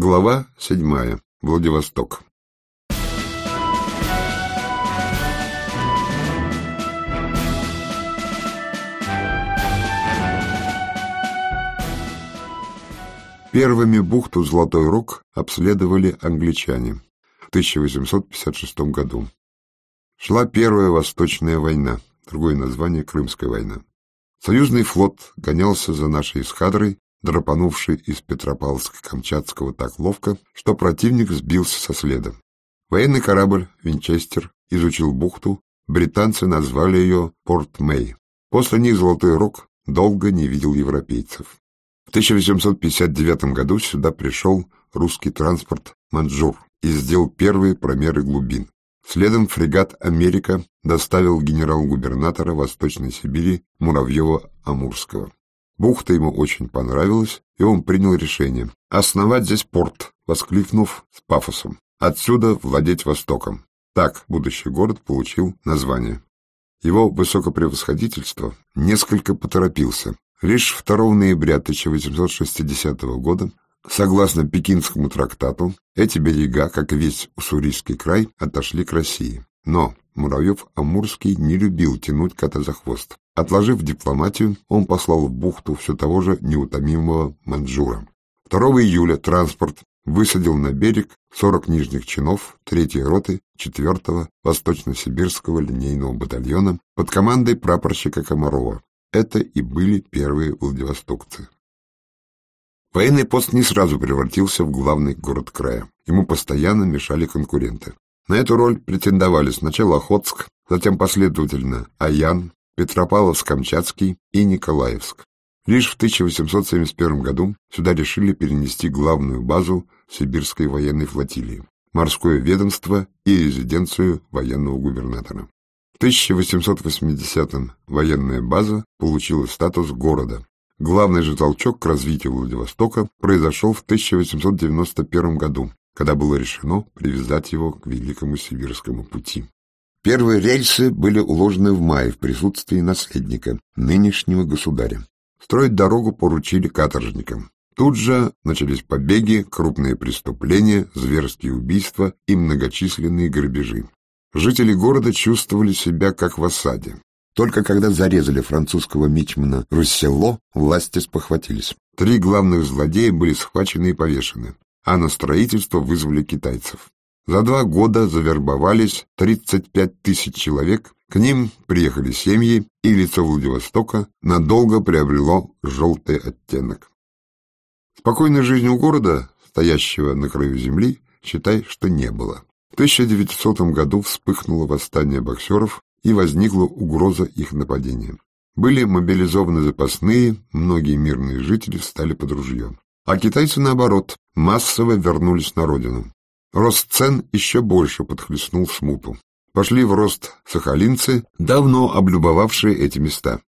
Глава седьмая. Владивосток. Первыми бухту Золотой Рог обследовали англичане в 1856 году. Шла Первая Восточная война, другое название Крымская война. Союзный флот гонялся за нашей эскадрой драпанувший из Петропавловска-Камчатского так ловко, что противник сбился со следа. Военный корабль «Винчестер» изучил бухту, британцы назвали ее Порт-Мэй. После них Золотой Рог долго не видел европейцев. В 1859 году сюда пришел русский транспорт «Манджур» и сделал первые промеры глубин. Следом фрегат «Америка» доставил генерал-губернатора Восточной Сибири Муравьева-Амурского. Бухта ему очень понравилась, и он принял решение основать здесь порт, воскликнув с пафосом. Отсюда владеть Востоком. Так будущий город получил название. Его высокопревосходительство несколько поторопился. Лишь 2 ноября 1860 года, согласно Пекинскому трактату, эти берега, как и весь Уссурийский край, отошли к России. Но Муравьев-Амурский не любил тянуть кота за хвост. Отложив дипломатию, он послал в бухту все того же неутомимого Манджура. 2 июля транспорт высадил на берег 40 нижних чинов 3-й роты 4-го Восточно-Сибирского линейного батальона под командой прапорщика Комарова. Это и были первые владивостокцы. Военный пост не сразу превратился в главный город края. Ему постоянно мешали конкуренты. На эту роль претендовали сначала Охотск, затем последовательно Аян, Петропавловск-Камчатский и Николаевск. Лишь в 1871 году сюда решили перенести главную базу Сибирской военной флотилии, морское ведомство и резиденцию военного губернатора. В 1880-м военная база получила статус города. Главный же толчок к развитию Владивостока произошел в 1891 году, когда было решено привязать его к Великому Сибирскому пути. Первые рельсы были уложены в мае в присутствии наследника, нынешнего государя. Строить дорогу поручили каторжникам. Тут же начались побеги, крупные преступления, зверские убийства и многочисленные грабежи. Жители города чувствовали себя как в осаде. Только когда зарезали французского мичмана Руссело, власти спохватились. Три главных злодея были схвачены и повешены, а на строительство вызвали китайцев. За два года завербовались 35 тысяч человек, к ним приехали семьи, и лицо Владивостока надолго приобрело желтый оттенок. Спокойной жизни у города, стоящего на краю земли, считай, что не было. В 1900 году вспыхнуло восстание боксеров, и возникла угроза их нападения. Были мобилизованы запасные, многие мирные жители встали под ружье. А китайцы, наоборот, массово вернулись на родину. Рост цен еще больше подхлестнул смуту. Пошли в рост сахалинцы, давно облюбовавшие эти места.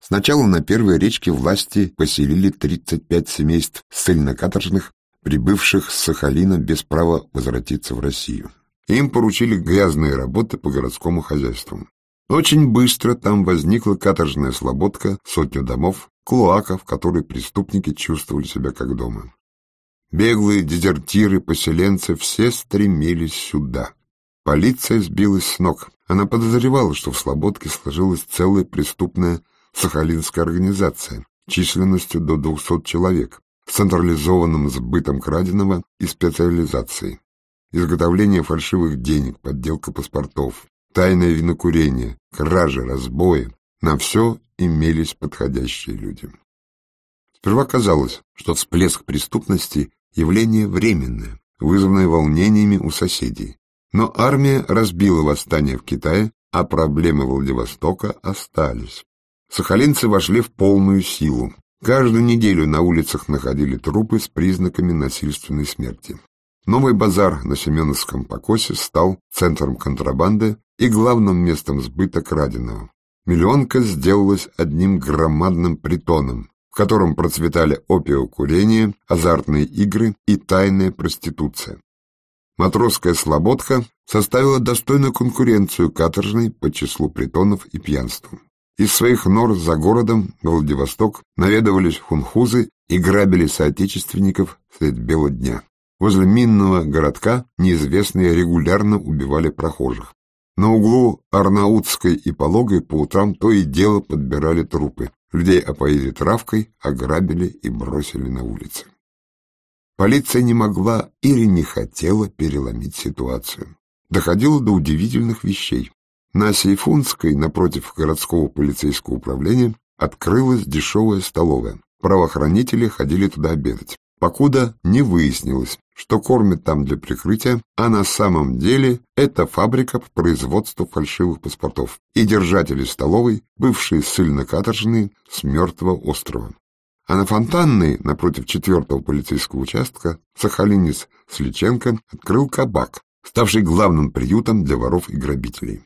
Сначала на первой речке власти поселили 35 семейств ссыльно-каторжных, прибывших с Сахалина без права возвратиться в Россию. Им поручили грязные работы по городскому хозяйству. Очень быстро там возникла каторжная слободка, сотню домов, клоака, в которой преступники чувствовали себя как дома. Беглые дезертиры, поселенцы все стремились сюда. Полиция сбилась с ног. Она подозревала, что в Слободке сложилась целая преступная сахалинская организация численностью до 200 человек, с централизованным сбытом краденого и специализацией. Изготовление фальшивых денег, подделка паспортов, тайное винокурение, кражи, разбои. На все имелись подходящие люди. Сперва казалось, что всплеск преступности явление временное, вызванное волнениями у соседей. Но армия разбила восстание в Китае, а проблемы Владивостока остались. Сахалинцы вошли в полную силу. Каждую неделю на улицах находили трупы с признаками насильственной смерти. Новый базар на Семеновском покосе стал центром контрабанды и главным местом сбыта краденого. Миллионка сделалась одним громадным притоном, в котором процветали опиокурение, азартные игры и тайная проституция. Матросская слободка составила достойную конкуренцию каторжной по числу притонов и пьянству. Из своих нор за городом Владивосток наведывались хунхузы и грабили соотечественников средь бела дня. Возле минного городка неизвестные регулярно убивали прохожих. На углу Арнаутской и Пологой по утрам то и дело подбирали трупы. Людей опоили травкой, ограбили и бросили на улице. Полиция не могла или не хотела переломить ситуацию. Доходило до удивительных вещей. На Сейфунской, напротив городского полицейского управления, открылась дешевая столовая. Правоохранители ходили туда обедать, покуда не выяснилось, что кормят там для прикрытия, а на самом деле это фабрика по производству фальшивых паспортов и держатели столовой, бывшие ссыльно-каторжные с мертвого острова. А на Фонтанной, напротив четвертого полицейского участка, сахалинец Сличенко открыл кабак, ставший главным приютом для воров и грабителей.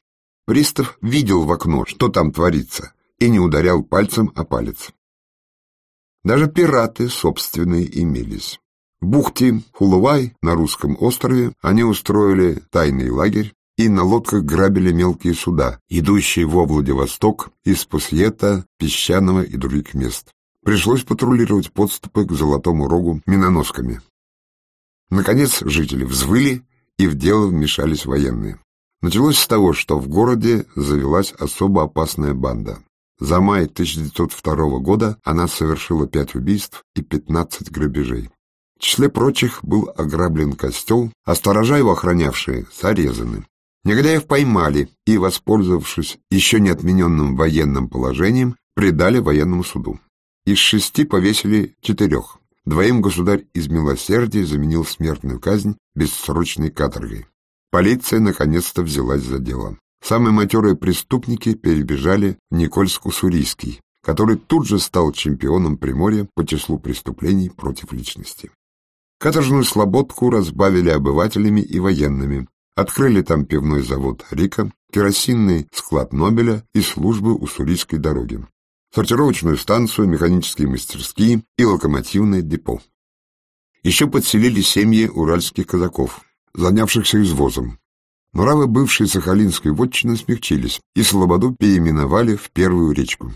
Пристав видел в окно, что там творится, и не ударял пальцем о палец. Даже пираты собственные имелись. В бухте Хулувай на русском острове они устроили тайный лагерь и на лодках грабили мелкие суда, идущие во Владивосток из Пусьета, Песчаного и других мест. Пришлось патрулировать подступы к Золотому Рогу миноносками. Наконец жители взвыли, и в дело вмешались военные. Началось с того, что в городе завелась особо опасная банда. За май 1902 года она совершила пять убийств и 15 грабежей. В числе прочих был ограблен костел, а сторожа его охранявшие зарезаны. Негодяев поймали и, воспользовавшись еще не отмененным военным положением, предали военному суду. Из шести повесили четырех. Двоим государь из милосердия заменил смертную казнь бессрочной каторгой. Полиция наконец-то взялась за дело. Самые матерые преступники перебежали в Никольск-Уссурийский, который тут же стал чемпионом Приморья по числу преступлений против личности. Каторжную слободку разбавили обывателями и военными, открыли там пивной завод «Рика», керосинный склад Нобеля и службы Уссурийской дороги сортировочную станцию, механические мастерские и локомотивное депо. Еще подселили семьи уральских казаков, занявшихся извозом. Нравы бывшей Сахалинской вотчины смягчились, и Слободу переименовали в Первую речку.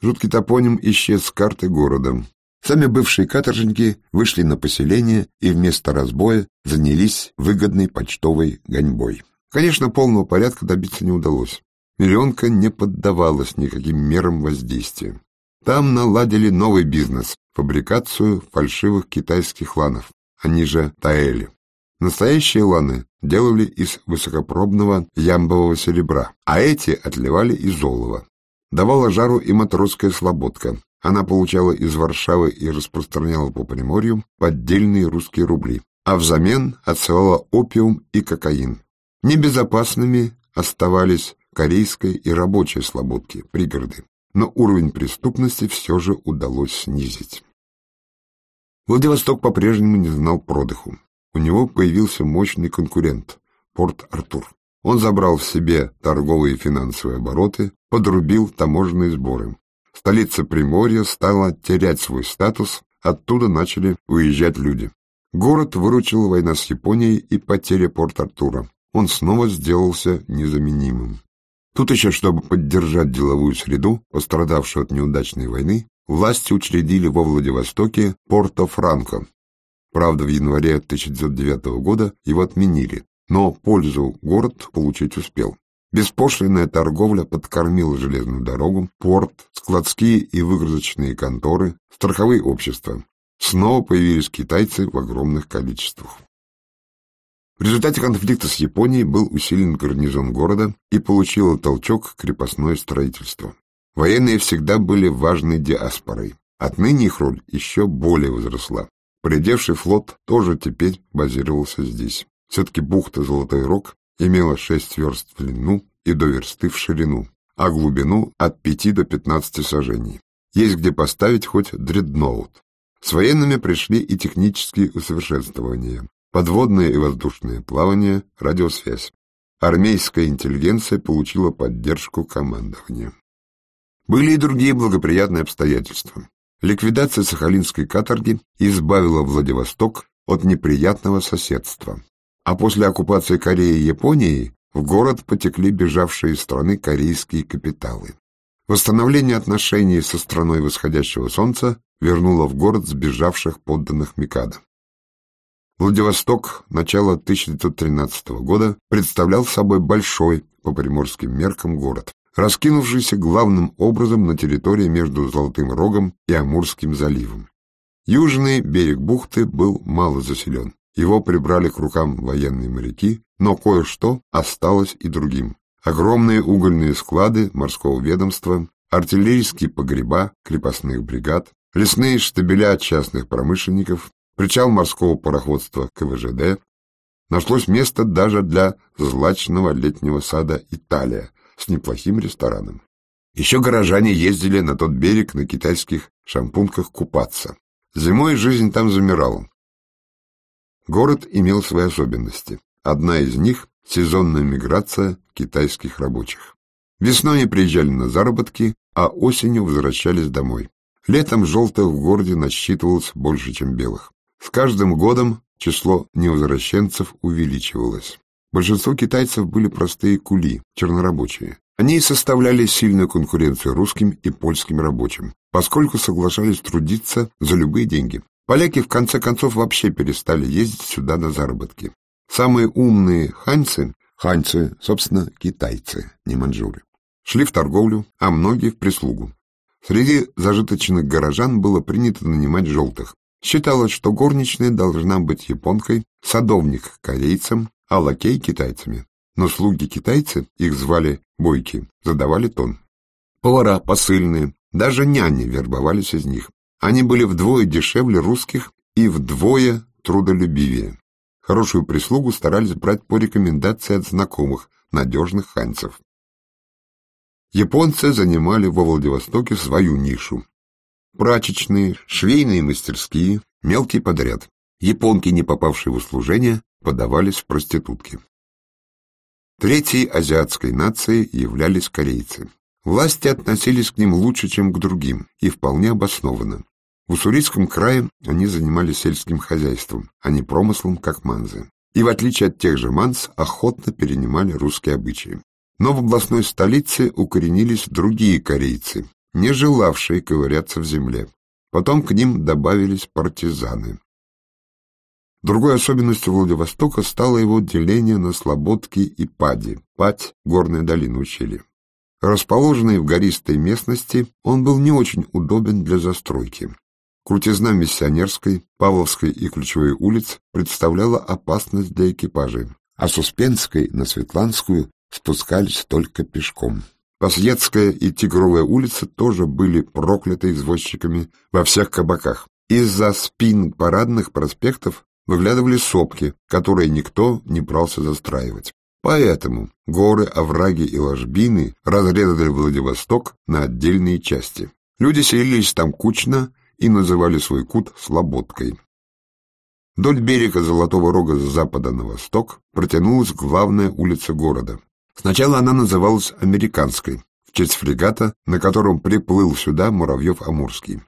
Жуткий топоним исчез с карты города. Сами бывшие каторжники вышли на поселение и вместо разбоя занялись выгодной почтовой гоньбой. Конечно, полного порядка добиться не удалось. Миллионка не поддавалась никаким мерам воздействия. Там наладили новый бизнес — фабрикацию фальшивых китайских ланов, они же таэли. Настоящие ланы делали из высокопробного ямбового серебра, а эти отливали из золова. Давала жару и матросская слободка. Она получала из Варшавы и распространяла по Приморью поддельные русские рубли, а взамен отсылала опиум и кокаин. Небезопасными оставались корейской и рабочей слободки, пригороды, но уровень преступности все же удалось снизить. Владивосток по-прежнему не знал продыху. У него появился мощный конкурент – Порт-Артур. Он забрал в себе торговые и финансовые обороты, подрубил таможенные сборы. Столица Приморья стала терять свой статус, оттуда начали уезжать люди. Город выручил война с Японией и потеря Порт-Артура. Он снова сделался незаменимым. Тут еще, чтобы поддержать деловую среду, пострадавшую от неудачной войны, власти учредили во Владивостоке Порто-Франко. Правда, в январе 1909 года его отменили, но пользу город получить успел. Беспошлинная торговля подкормила железную дорогу, порт, складские и выгрузочные конторы, страховые общества. Снова появились китайцы в огромных количествах. В результате конфликта с Японией был усилен гарнизон города и получило толчок крепостное строительство. Военные всегда были важной диаспорой. Отныне их роль еще более возросла. Поредевший флот тоже теперь базировался здесь. Все-таки бухта Золотой Рог имела 6 верст в длину и до версты в ширину, а глубину от 5 до 15 сажений. Есть где поставить хоть дредноут. С военными пришли и технические усовершенствования подводное и воздушное плавание, радиосвязь. Армейская интеллигенция получила поддержку командования. Были и другие благоприятные обстоятельства. Ликвидация Сахалинской каторги избавила Владивосток от неприятного соседства. А после оккупации Кореи Японией в город потекли бежавшие из страны корейские капиталы. Восстановление отношений со страной восходящего солнца вернуло в город сбежавших подданных Микада. Владивосток начала 1913 года представлял собой большой, по приморским меркам, город, раскинувшийся главным образом на территории между Золотым Рогом и Амурским заливом. Южный берег бухты был мало заселен. Его прибрали к рукам военные моряки, но кое-что осталось и другим. Огромные угольные склады морского ведомства, артиллерийские погреба крепостных бригад, лесные штабеля частных промышленников, причал морского пароходства КВЖД, нашлось место даже для злачного летнего сада «Италия» с неплохим рестораном. Еще горожане ездили на тот берег на китайских шампунках купаться. Зимой жизнь там замирала. Город имел свои особенности. Одна из них — сезонная миграция китайских рабочих. Весной они приезжали на заработки, а осенью возвращались домой. Летом желтых в городе насчитывалось больше, чем белых. С каждым годом число невозвращенцев увеличивалось. Большинство китайцев были простые кули, чернорабочие. Они составляли сильную конкуренцию русским и польским рабочим, поскольку соглашались трудиться за любые деньги. Поляки в конце концов вообще перестали ездить сюда на заработки. Самые умные ханьцы, ханьцы, собственно, китайцы, не маньчжуры, шли в торговлю, а многие в прислугу. Среди зажиточных горожан было принято нанимать желтых, Считалось, что горничная должна быть японкой, садовник — корейцем, а лакей — китайцами. Но слуги-китайцы, их звали бойки, задавали тон. Повара, посыльные, даже няни вербовались из них. Они были вдвое дешевле русских и вдвое трудолюбивее. Хорошую прислугу старались брать по рекомендации от знакомых, надежных ханьцев. Японцы занимали во Владивостоке свою нишу прачечные, швейные мастерские, мелкий подряд. Японки, не попавшие в услужение, подавались проститутки. Третьей азиатской нацией являлись корейцы. Власти относились к ним лучше, чем к другим, и вполне обоснованно. В Уссурийском крае они занимались сельским хозяйством, а не промыслом, как манзы. И в отличие от тех же манз, охотно перенимали русские обычаи. Но в областной столице укоренились другие корейцы, не желавшие ковыряться в земле. Потом к ним добавились партизаны. Другой особенностью Владивостока стало его деление на слободки и пади, падь — горная долина ущелья. Расположенный в гористой местности, он был не очень удобен для застройки. Крутизна Миссионерской, Павловской и Ключевой улиц представляла опасность для экипажей, а с Успенской на Светланскую спускались только пешком. Посъедская и Тигровая улицы тоже были прокляты извозчиками во всех кабаках. Из-за спин парадных проспектов выглядывали сопки, которые никто не брался застраивать. Поэтому горы, овраги и ложбины разрезали Владивосток на отдельные части. Люди селились там кучно и называли свой кут Слободкой. Вдоль берега Золотого Рога с запада на восток протянулась главная улица города, Сначала она называлась «Американской», в честь фрегата, на котором приплыл сюда Муравьев-Амурский.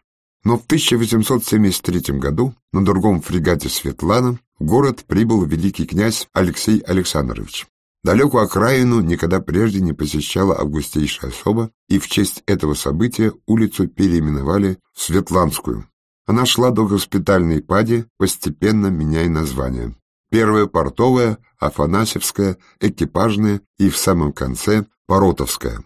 Но в 1873 году на другом фрегате «Светлана» в город прибыл великий князь Алексей Александрович. Далекую окраину никогда прежде не посещала августейшая особа, и в честь этого события улицу переименовали в Светланскую. Она шла до госпитальной пади, постепенно меняя название. Первая портовая, Афанасьевская, экипажная и в самом конце Поротовская.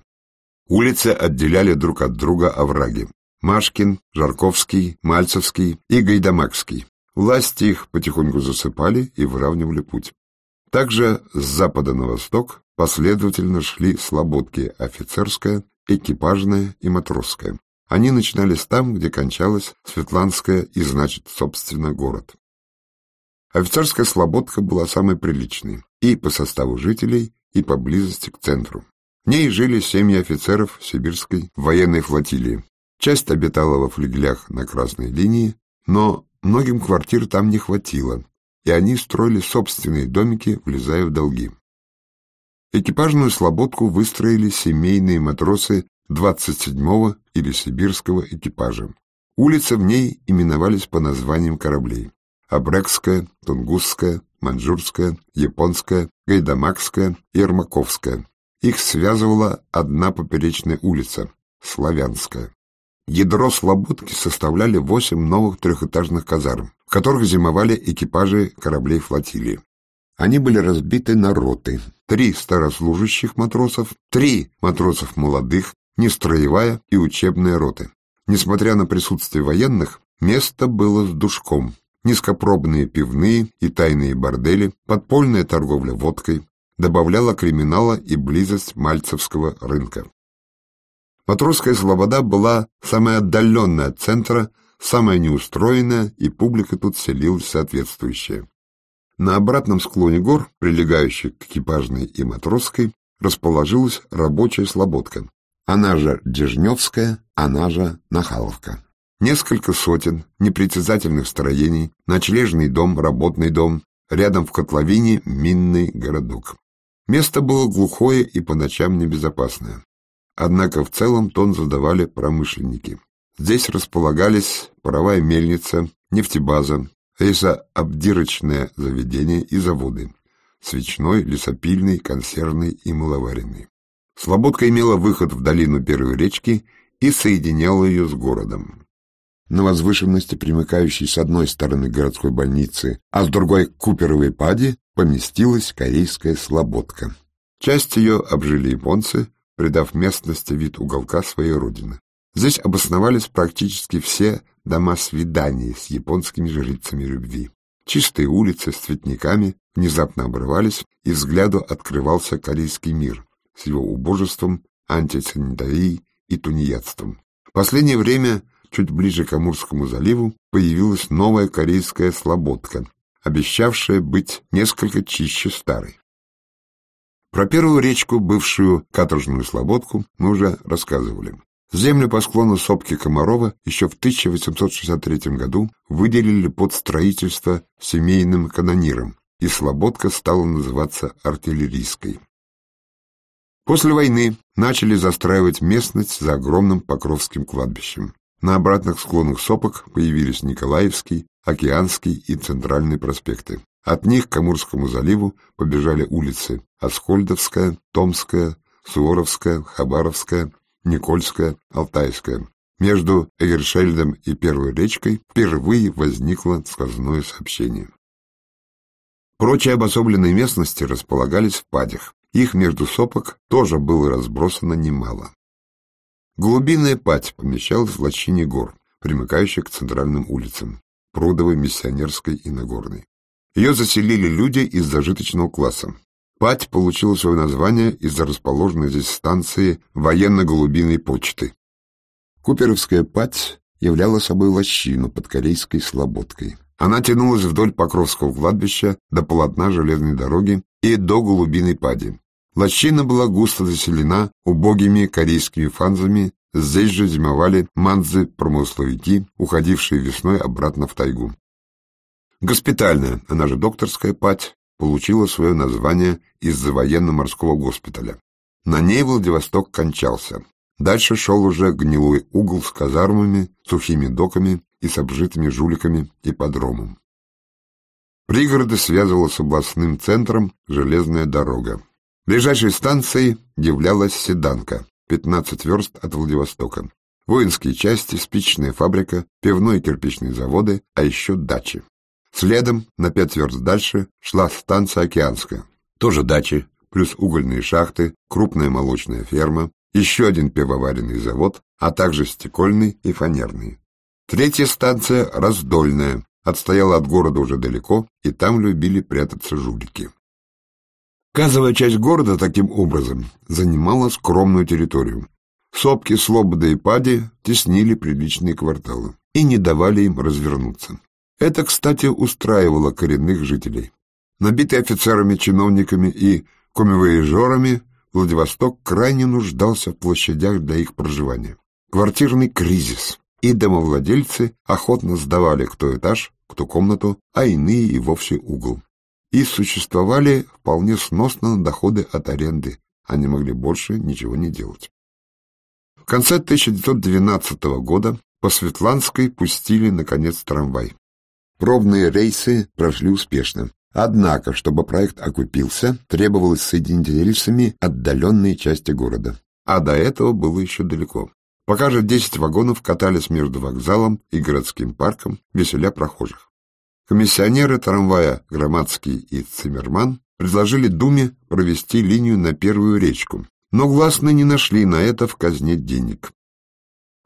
Улицы отделяли друг от друга овраги. Машкин, Жарковский, Мальцевский и Гайдамакский. Власти их потихоньку засыпали и выравнивали путь. Также с запада на восток последовательно шли слободки офицерская, экипажная и матросская. Они начинались там, где кончалась Светланская и, значит, собственно, город. Офицерская слободка была самой приличной и по составу жителей, и по близости к центру. В ней жили семьи офицеров сибирской военной флотилии. Часть обитала во флигелях на красной линии, но многим квартир там не хватило, и они строили собственные домики, влезая в долги. Экипажную слободку выстроили семейные матросы 27-го или сибирского экипажа. Улицы в ней именовались по названиям кораблей. Абрекская, Тунгусская, Маньчжурская, Японская, Гайдамакская и Ермаковская. Их связывала одна поперечная улица — Славянская. Ядро Слободки составляли восемь новых трехэтажных казарм, в которых зимовали экипажи кораблей флотилии. Они были разбиты на роты. Три старослужащих матросов, три матросов молодых, нестроевая и учебная роты. Несмотря на присутствие военных, место было с душком. Низкопробные пивные и тайные бордели, подпольная торговля водкой, добавляла криминала и близость мальцевского рынка. Матросская слобода была самая отдаленная от центра, самая неустроенная, и публика тут селилась соответствующая. На обратном склоне гор, прилегающих к экипажной и матросской, расположилась рабочая слободка, она же Дежневская, она же Нахаловка. Несколько сотен непритязательных строений, ночлежный дом, работный дом, рядом в котловине минный городок. Место было глухое и по ночам небезопасное. Однако в целом тон задавали промышленники. Здесь располагались паровая мельница, нефтебаза, лесообдирочное заведение и заводы, свечной, лесопильный, консервный и маловаренный. Слободка имела выход в долину первой речки и соединяла ее с городом. На возвышенности, примыкающей с одной стороны городской больницы, а с другой — Куперовой паде, поместилась корейская Слободка. Часть ее обжили японцы, придав местности вид уголка своей родины. Здесь обосновались практически все дома свиданий с японскими жрицами любви. Чистые улицы с цветниками внезапно обрывались, и взгляду открывался корейский мир с его убожеством, антисанитарией и тунеядством. В последнее время, чуть ближе к Амурскому заливу, появилась новая корейская слободка, обещавшая быть несколько чище старой. Про первую речку, бывшую каторжную слободку, мы уже рассказывали. Землю по склону сопки Комарова еще в 1863 году выделили под строительство семейным канониром, и слободка стала называться артиллерийской. После войны начали застраивать местность за огромным Покровским кладбищем. На обратных склонах сопок появились Николаевский, Океанский и Центральный проспекты. От них к Амурскому заливу побежали улицы Аскольдовская, Томская, Суворовская, Хабаровская, Никольская, Алтайская. Между Эгершельдом и Первой речкой впервые возникло сквозное сообщение. Прочие обособленные местности располагались в падях. Их между сопок тоже было разбросано немало. Глубинная пать помещалась в лощине гор, примыкающих к центральным улицам – Прудовой, Миссионерской и Нагорной. Ее заселили люди из зажиточного класса. Пать получила свое название из-за расположенной здесь станции военно-голубиной почты. Куперовская пать являла собой лощину под корейской слободкой. Она тянулась вдоль Покровского кладбища до полотна железной дороги и до Голубиной пади. Лощина была густо заселена убогими корейскими фанзами, здесь же зимовали манзы-промысловики, уходившие весной обратно в тайгу. Госпитальная, она же докторская пать, получила свое название из-за военно-морского госпиталя. На ней Владивосток кончался. Дальше шел уже гнилой угол с казармами, сухими доками и с обжитыми жуликами и подромом. Пригороды связывала с областным центром железная дорога. Ближайшей станцией являлась Седанка, 15 верст от Владивостока. Воинские части, спичная фабрика, пивной и кирпичные заводы, а еще дачи. Следом, на пять верст дальше, шла станция Океанская. Тоже дачи, плюс угольные шахты, крупная молочная ферма, еще один пивоваренный завод, а также стекольный и фанерный. Третья станция — Раздольная, отстояла от города уже далеко, и там любили прятаться жулики. Казовая часть города, таким образом, занимала скромную территорию. Сопки, Слобода и Пади теснили приличные кварталы и не давали им развернуться. Это, кстати, устраивало коренных жителей. Набитый офицерами, чиновниками и комивояжерами, Владивосток крайне нуждался в площадях для их проживания. Квартирный кризис, и домовладельцы охотно сдавали кто этаж, кто комнату, а иные и вовсе угол и существовали вполне сносно на доходы от аренды, они могли больше ничего не делать. В конце 1912 года по Светланской пустили, наконец, трамвай. Пробные рейсы прошли успешно. Однако, чтобы проект окупился, требовалось соединить рельсами отдаленные части города. А до этого было еще далеко. Пока же 10 вагонов катались между вокзалом и городским парком, веселя прохожих. комиссионеры трамвая Громадский и Циммерман предложили Думе провести линию на первую речку, но гласно не нашли на это в казне денег.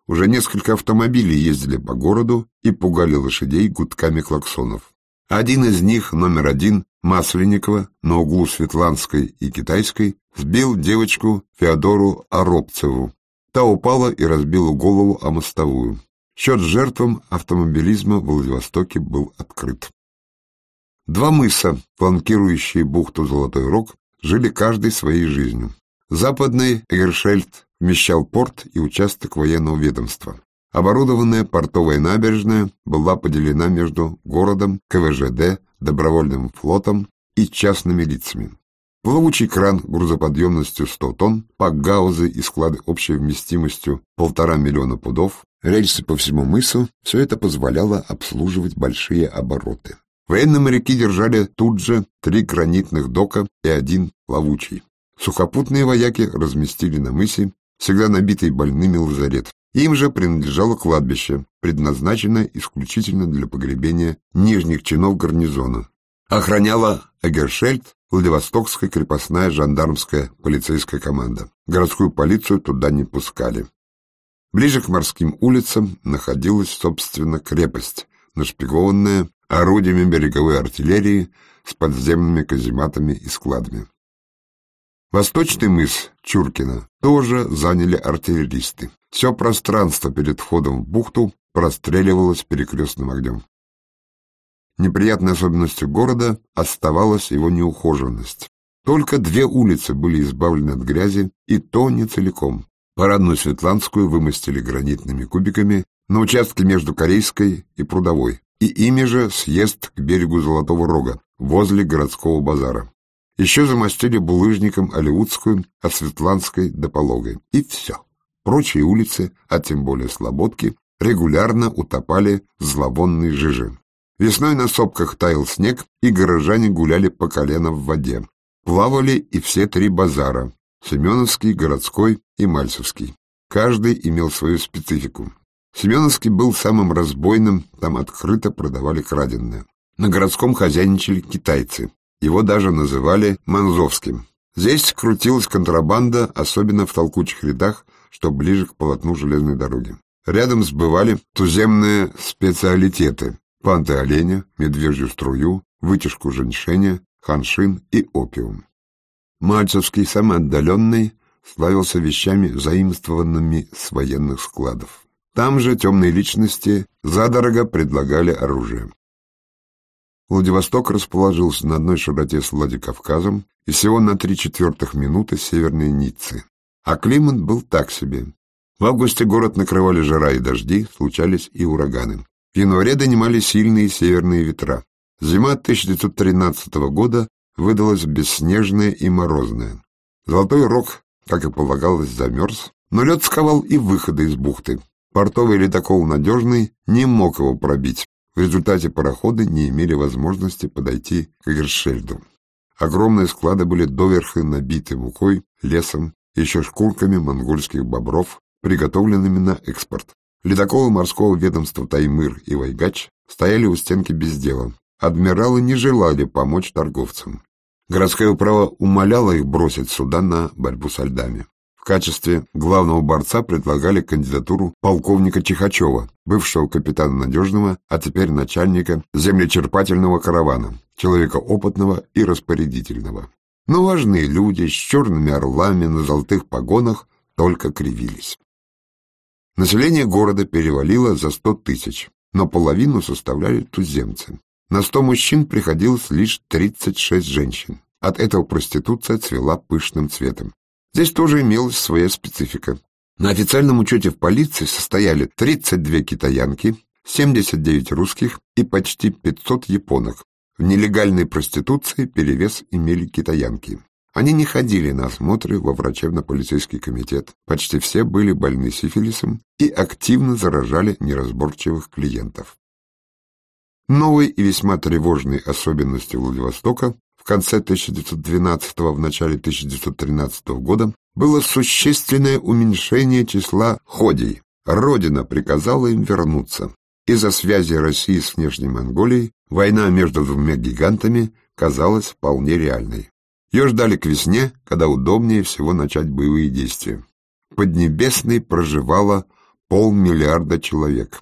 Уже несколько автомобилей ездили по городу и пугали лошадей гудками клаксонов. Один из них, номер один, Масленникова, на углу Светланской и Китайской, сбил девочку Феодору Аробцеву. Та упала и разбила голову о мостовую. Счет жертвам автомобилизма в Владивостоке был открыт. Два мыса, фланкирующие бухту Золотой Рог, жили каждой своей жизнью. Западный Эгершельд вмещал порт и участок военного ведомства. Оборудованная портовая набережная была поделена между городом, КВЖД, добровольным флотом и частными лицами. Плавучий кран грузоподъемностью 100 тонн, пакгаузы и склады общей вместимостью полтора миллиона пудов, рельсы по всему мысу – все это позволяло обслуживать большие обороты. Военные моряки держали тут же три гранитных дока и один плавучий. Сухопутные вояки разместили на мысе всегда набитый больными лазарет. Им же принадлежало кладбище, предназначенное исключительно для погребения нижних чинов гарнизона. Охраняла Эгершельд Владивостокская крепостная жандармская полицейская команда. Городскую полицию туда не пускали. Ближе к морским улицам находилась, собственно, крепость, нашпигованная орудиями береговой артиллерии с подземными казематами и складами. Восточный мыс Чуркина тоже заняли артиллеристы. Все пространство перед входом в бухту простреливалось перекрестным огнем. Неприятной особенностью города оставалась его неухоженность. Только две улицы были избавлены от грязи, и то не целиком. Парадную Светланскую вымостили гранитными кубиками на участке между Корейской и Прудовой, и ими же съезд к берегу Золотого Рога, возле городского базара. Еще замостили булыжником Алиутскую от Светланской до Пологой. И все. Прочие улицы, а тем более Слободки, регулярно утопали зловонной жиже. Весной на сопках таял снег, и горожане гуляли по колено в воде. Плавали и все три базара — Семеновский, Городской и Мальцевский. Каждый имел свою специфику. Семеновский был самым разбойным, там открыто продавали краденое. На городском хозяйничали китайцы. Его даже называли Манзовским. Здесь крутилась контрабанда, особенно в толкучих рядах, что ближе к полотну железной дороги. Рядом сбывали туземные специалитеты – панты оленя, медвежью струю, вытяжку женьшеня, ханшин и опиум. Мальцевский, самый отдаленный, славился вещами, заимствованными с военных складов. Там же темные личности задорого предлагали оружие. Владивосток расположился на одной широте с Владикавказом и всего на три четвертых минуты северной Ниццы. А климат был так себе. В августе город накрывали жара и дожди, случались и ураганы. В январе донимали сильные северные ветра. Зима 1913 года выдалась бесснежная и морозная. Золотой рог, как и полагалось, замерз, но лед сковал и выходы из бухты. Портовый ледокол «Надежный» не мог его пробить. В результате пароходы не имели возможности подойти к Гершельду. Огромные склады были доверху набиты мукой, лесом, еще шкурками монгольских бобров, приготовленными на экспорт. Ледоколы морского ведомства Таймыр и Вайгач стояли у стенки без дела. Адмиралы не желали помочь торговцам. Городская управа умоляла их бросить суда на борьбу со льдами качестве главного борца предлагали кандидатуру полковника Чихачева, бывшего капитана Надежного, а теперь начальника землечерпательного каравана, человека опытного и распорядительного. Но важные люди с черными орлами на золотых погонах только кривились. Население города перевалило за сто тысяч, но половину составляли туземцы. На сто мужчин приходилось лишь 36 женщин. От этого проституция цвела пышным цветом. Здесь тоже имелась своя специфика. На официальном учете в полиции состояли 32 китаянки, 79 русских и почти 500 японок. В нелегальной проституции перевес имели китаянки. Они не ходили на осмотры во врачебно-полицейский комитет. Почти все были больны сифилисом и активно заражали неразборчивых клиентов. Новой и весьма тревожной особенностью Владивостока конце 1912 в начале 1913 года было существенное уменьшение числа ходей. Родина приказала им вернуться. из-за связи России с внешней Монголией война между двумя гигантами казалась вполне реальной. Ее ждали к весне, когда удобнее всего начать боевые действия. Поднебесной проживало полмиллиарда человек.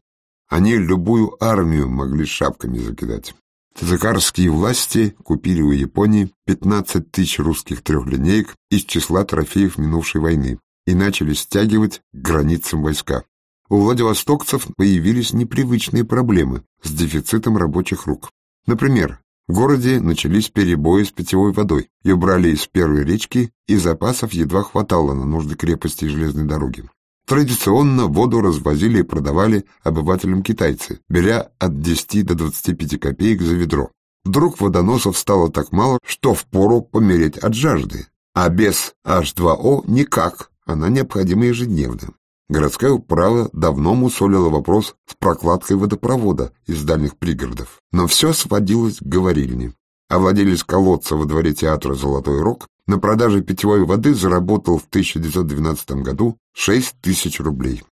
Они любую армию могли шапками закидать. Цезакарские власти купили у Японии 15 тысяч русских трехлинеек из числа трофеев минувшей войны и начали стягивать к границам войска. У владивостокцев появились непривычные проблемы с дефицитом рабочих рук. Например, в городе начались перебои с питьевой водой. Ее брали из первой речки, и запасов едва хватало на нужды крепости и железной дороги. Традиционно воду развозили и продавали обывателям китайцы, беря от 10 до 25 копеек за ведро. Вдруг водоносов стало так мало, что впору помереть от жажды. А без H2O никак, она необходима ежедневно. Городская управа давно мусолила вопрос с прокладкой водопровода из дальних пригородов, но все сводилось к говорильне. А владелец колодца во дворе театра «Золотой рог» на продаже питьевой воды заработал в 1912 году 6 тысяч рублей.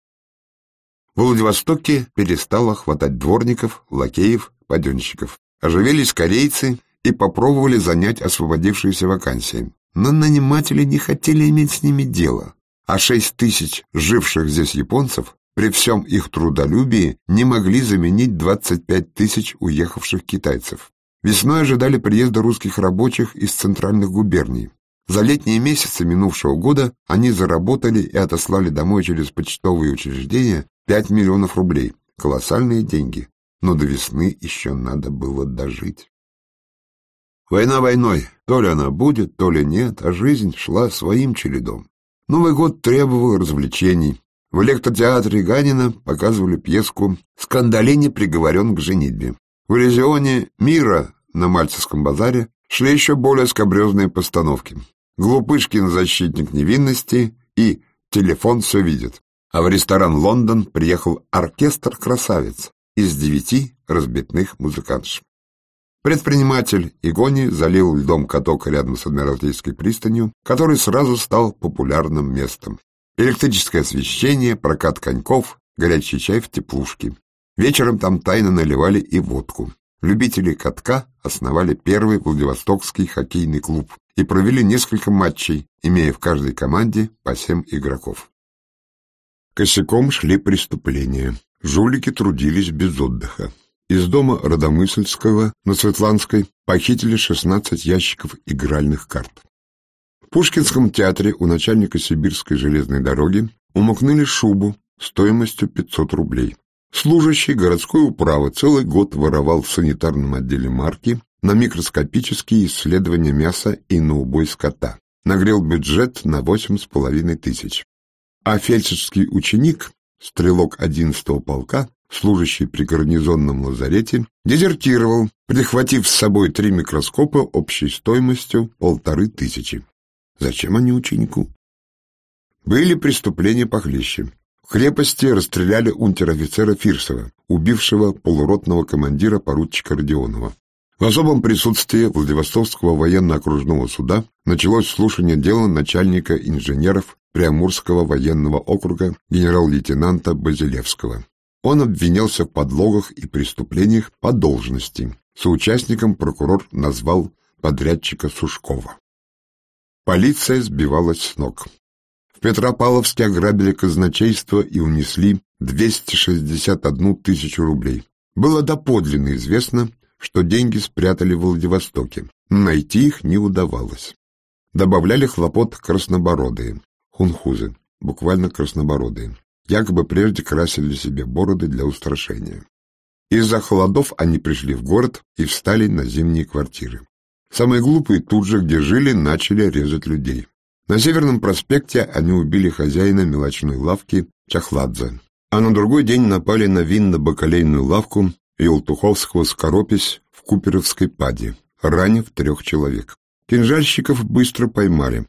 В Владивостоке перестало хватать дворников, лакеев, паденщиков. Оживились корейцы и попробовали занять освободившиеся вакансии. Но наниматели не хотели иметь с ними дело, а 6 тысяч живших здесь японцев при всем их трудолюбии не могли заменить 25 тысяч уехавших китайцев. Весной ожидали приезда русских рабочих из центральных губерний. За летние месяцы минувшего года они заработали и отослали домой через почтовые учреждения 5 миллионов рублей. Колоссальные деньги. Но до весны еще надо было дожить. Война войной. То ли она будет, то ли нет, а жизнь шла своим чередом. Новый год требовал развлечений. В электротеатре Ганина показывали пьеску «Скандалини приговорен к женитьбе». В Иллюзионе «Мира» на Мальцевском базаре шли еще более скобрезные постановки. Глупышкин защитник невинности и телефон все видит. А в ресторан «Лондон» приехал оркестр красавиц из девяти разбитных музыкантш. Предприниматель Игони залил льдом каток рядом с Адмиралтейской пристанью, который сразу стал популярным местом. Электрическое освещение, прокат коньков, горячий чай в теплушке. Вечером там тайно наливали и водку. Любители катка основали первый Владивостокский хоккейный клуб и провели несколько матчей, имея в каждой команде по семь игроков. Косяком шли преступления. Жулики трудились без отдыха. Из дома Родомысльского на Светланской похитили 16 ящиков игральных карт. В Пушкинском театре у начальника Сибирской железной дороги умокнули шубу стоимостью 500 рублей. Служащий городской управы целый год воровал в санитарном отделе марки на микроскопические исследования мяса и на убой скота. Нагрел бюджет на восемь с половиной тысяч. А фельдшерский ученик, стрелок одиннадцатого полка, служащий при гарнизонном лазарете, дезертировал, прихватив с собой три микроскопа общей стоимостью полторы тысячи. Зачем они ученику? Были преступления похлеще. Крепости расстреляли унтер-офицера Фирсова, убившего полуротного командира поручика Родионова. В особом присутствии Владивостокского военно-окружного суда началось слушание дела начальника инженеров Приамурского военного округа генерал-лейтенанта Базилевского. Он обвинялся в подлогах и преступлениях по должности. Соучастником прокурор назвал подрядчика Сушкова. Полиция сбивалась с ног. Петропавловске ограбили казначейство и унесли 261 тысячу рублей. Было доподлинно известно, что деньги спрятали в Владивостоке. Найти их не удавалось. Добавляли хлопот краснобородые, хунхузы, буквально краснобородые. Якобы прежде красили себе бороды для устрашения. Из-за холодов они пришли в город и встали на зимние квартиры. Самые глупые тут же, где жили, начали резать людей. На Северном проспекте они убили хозяина мелочной лавки Чахладзе, а на другой день напали на винно-бакалейную лавку Елтуховского скоропись в Куперовской паде, ранив трех человек. Кинжальщиков быстро поймали.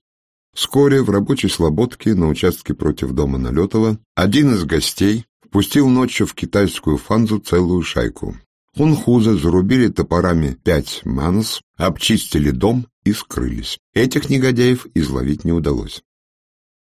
Вскоре в рабочей слободке на участке против дома Налетова один из гостей впустил ночью в китайскую фанзу целую шайку. Хунхуза зарубили топорами пять манс, обчистили дом и скрылись. Этих негодяев изловить не удалось.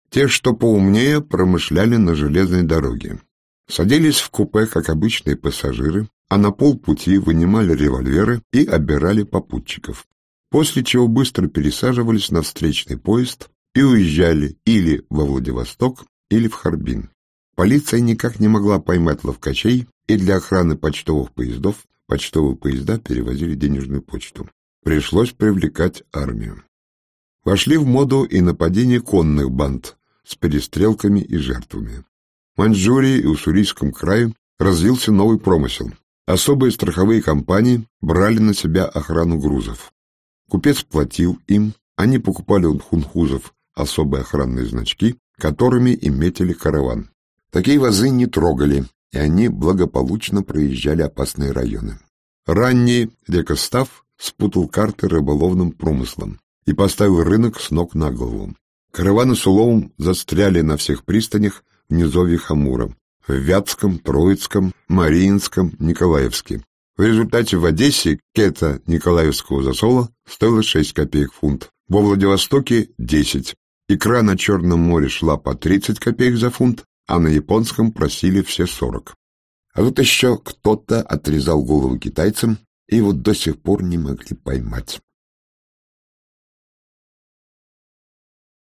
Те, что поумнее, промышляли на железной дороге. Садились в купе, как обычные пассажиры, а на полпути вынимали револьверы и обирали попутчиков, после чего быстро пересаживались на встречный поезд и уезжали или во Владивосток, или в Харбин. Полиция никак не могла поймать ловкачей, и для охраны почтовых поездов почтовые поезда перевозили денежную почту. Пришлось привлекать армию. Вошли в моду и нападения конных банд с перестрелками и жертвами. В Маньчжурии и Уссурийском крае развился новый промысел. Особые страховые компании брали на себя охрану грузов. Купец платил им, они покупали у хунхузов особые охранные значки, которыми и метили караван. Такие вазы не трогали, и они благополучно проезжали опасные районы. Ранний рекостав спутал карты рыболовным промыслом и поставил рынок с ног на голову. Караваны с уловом застряли на всех пристанях в низовье Хамура, в Вятском, Троицком, Мариинском, Николаевске. В результате в Одессе кета Николаевского засола стоила 6 копеек фунт, во Владивостоке – 10. Икра на Черном море шла по 30 копеек за фунт, а на японском просили все 40. А тут еще кто-то отрезал голову китайцам, и вот до сих пор не могли поймать.